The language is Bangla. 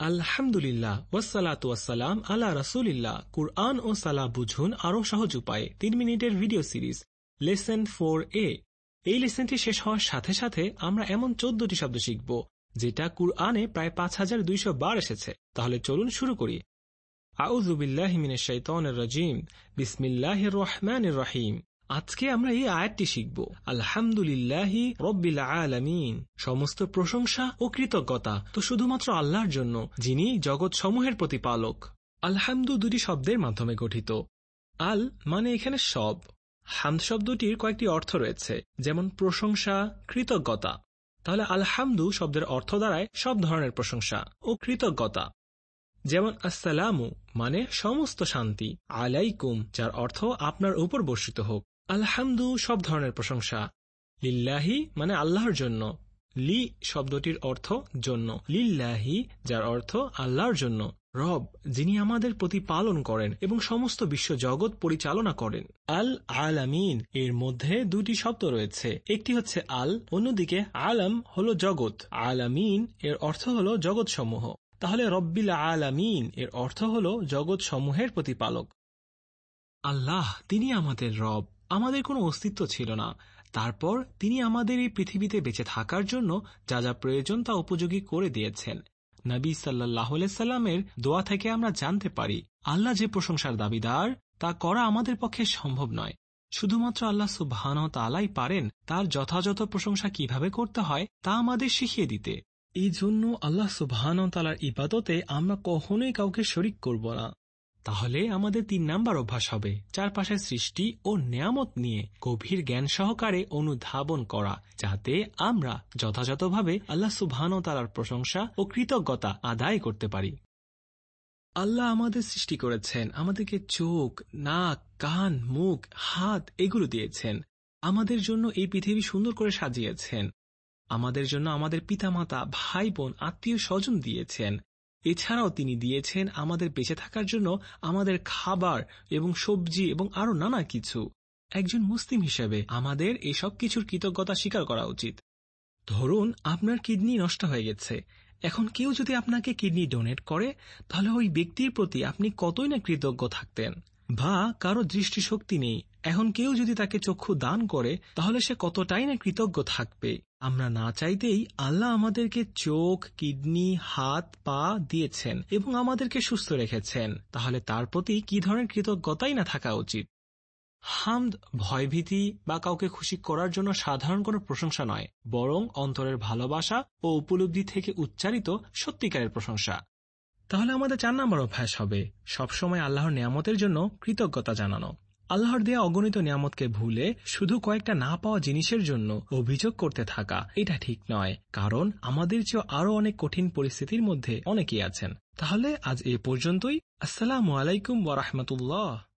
আলহামদুলিল্লাহ ওয়াসালাত ওয়াসালাম আলা রাসুলিল্লাহ। কুরআন ও সালা বুঝুন আরও সহজ উপায়ে। তিন মিনিটের ভিডিও সিরিজ, লেসন ফোর এ। এই লেসনটি শেষ হওয়ার সাথে সাথে আমরা এমন চোদ্দটি শব্দ শিখব, যেটা কুরআনে প্রায় পাঁচ হাজার দুইশো বার এসেছে। তাহলে চলুন শুরু করি। আউজুবিল্লাহ মিনের শৈতনের রাজিম। বিসমিল্লাহ রহমান রহিম। আজকে আমরা এই আয়াতটি শিখব। আলহামদুলিল্লাহি রব্বিল আলামিন। সমস্ত প্রশংসা ও কৃতজ্ঞতা তো শুধুমাত্র আল্লাহর জন্য, যিনি জগৎ সমূহের প্রতিপালক। আলহামদু দুটি শব্দের মাধ্যমে গঠিত। আল মানে এখানে সব। হামদ শব্দটির কয়েকটি অর্থ রয়েছে, যেমন প্রশংসা, কৃতজ্ঞতা। তাহলে আলহামদু শব্দের অর্থ দ্বারায় সব ধরনের প্রশংসা ও কৃতজ্ঞতা। যেমন আসসালামু মানে সমস্ত শান্তি, আলাইকুম, যার অর্থ আপনার উপর বর্ষিত হোক। আলহামদু সব ধরনের প্রশংসা। লিল্লাহি মানে আল্লাহর জন্য। লি শব্দটির অর্থ জন্য। লিল্লাহি, যার অর্থ আল্লাহর জন্য। রব, যিনি আমাদের প্রতিপালন করেন এবং সমস্ত বিশ্ব জগৎ পরিচালনা করেন। আল আলামিন এর মধ্যে দুটি শব্দ রয়েছে। একটি হচ্ছে আল, অন্যদিকে আলাম হল জগৎ। আলামিন, এর অর্থ হল জগৎ সমূহ তাহলে রব্বিল আলামিন, এর অর্থ হল জগৎ সমূহের প্রতিপালক। আল্লাহ, তিনি আমাদের রব। আমাদের কোনো অস্তিত্ব ছিল না। তারপর তিনি আমাদের এই পৃথিবীতে বেঁচে থাকার জন্য যা যা প্রয়োজন তা উপযোগী করে দিয়েছেন। নবী সাল্লাহ সাল্লামের দোয়া থেকে আমরা জানতে পারি, আল্লাহ যে প্রশংসার দাবিদার, তা করা আমাদের পক্ষে সম্ভব নয়। শুধুমাত্র আল্লাহ সুবাহান তালাই পারেন, তার যথাযথ প্রশংসা কীভাবে করতে হয়, তা আমাদের শিখিয়ে দিতে। এই জন্য আল্লাহ সুবাহান তালার ইবাদতে আমরা কখনোই কাউকে শরিক করব না। তাহলে আমাদের তিন নাম্বার অভ্যাস হবে। চারপাশের সৃষ্টি ও নিয়ামত নিয়ে গভীর জ্ঞান সহকারে অনুধাবন করা, যাতে আমরা যথাযথভাবে আল্লাহ সুবহান তালার প্রশংসা ও কৃতজ্ঞতা আদায় করতে পারি। আল্লাহ আমাদের সৃষ্টি করেছেন, আমাদেরকে চোখ, নাক, কান, মুখ, হাত এগুলো দিয়েছেন। আমাদের জন্য এই পৃথিবী সুন্দর করে সাজিয়েছেন। আমাদের জন্য আমাদের পিতামাতা ভাই বোন আত্মীয় স্বজন দিয়েছেন। এছাড়াও তিনি দিয়েছেন আমাদের বেঁচে থাকার জন্য আমাদের খাবার এবং সবজি এবং আরও নানা কিছু। একজন মুসলিম হিসেবে আমাদের এসব কিছুর কৃতজ্ঞতা স্বীকার করা উচিত। ধরুন, আপনার কিডনি নষ্ট হয়ে গেছে। এখন কেউ যদি আপনাকে কিডনি ডোনেট করে, তাহলে ওই ব্যক্তির প্রতি আপনি কতই না কৃতজ্ঞ থাকতেন? বা কারও দৃষ্টিশক্তি নেই। এখন কেউ যদি তাকে চক্ষু দান করে, তাহলে সে কতটাই না কৃতজ্ঞ থাকবে? আমরা না চাইতেই আল্লাহ আমাদেরকে চোখ, কিডনি, হাত, পা দিয়েছেন এবং আমাদেরকে সুস্থ রেখেছেন। তাহলে তার প্রতি কি ধরনের কৃতজ্ঞতাই না থাকা উচিত? হামদ ভয়ভীতি বা কাউকে খুশি করার জন্য সাধারণ কোনো প্রশংসা নয়, বরং অন্তরের ভালোবাসা ও উপলব্ধি থেকে উচ্চারিত সত্যিকারের প্রশংসা। তাহলে আমাদের চার নম্বর অভ্যাস হবে, সবসময় আল্লাহর নিয়ামতের জন্য কৃতজ্ঞতা জানানো। আল্লাহর দেয়া অগণিত নিয়ামতকে ভুলে শুধু কয়েকটা না পাওয়া জিনিসের জন্য অভিযোগ করতে থাকা, এটা ঠিক নয়, কারণ আমাদের চেয়ে আরও অনেক কঠিন পরিস্থিতির মধ্যে অনেকেই আছেন। তাহলে আজ এ পর্যন্তই। আসসালামু আলাইকুম ওয়ারহমতুল্লাহ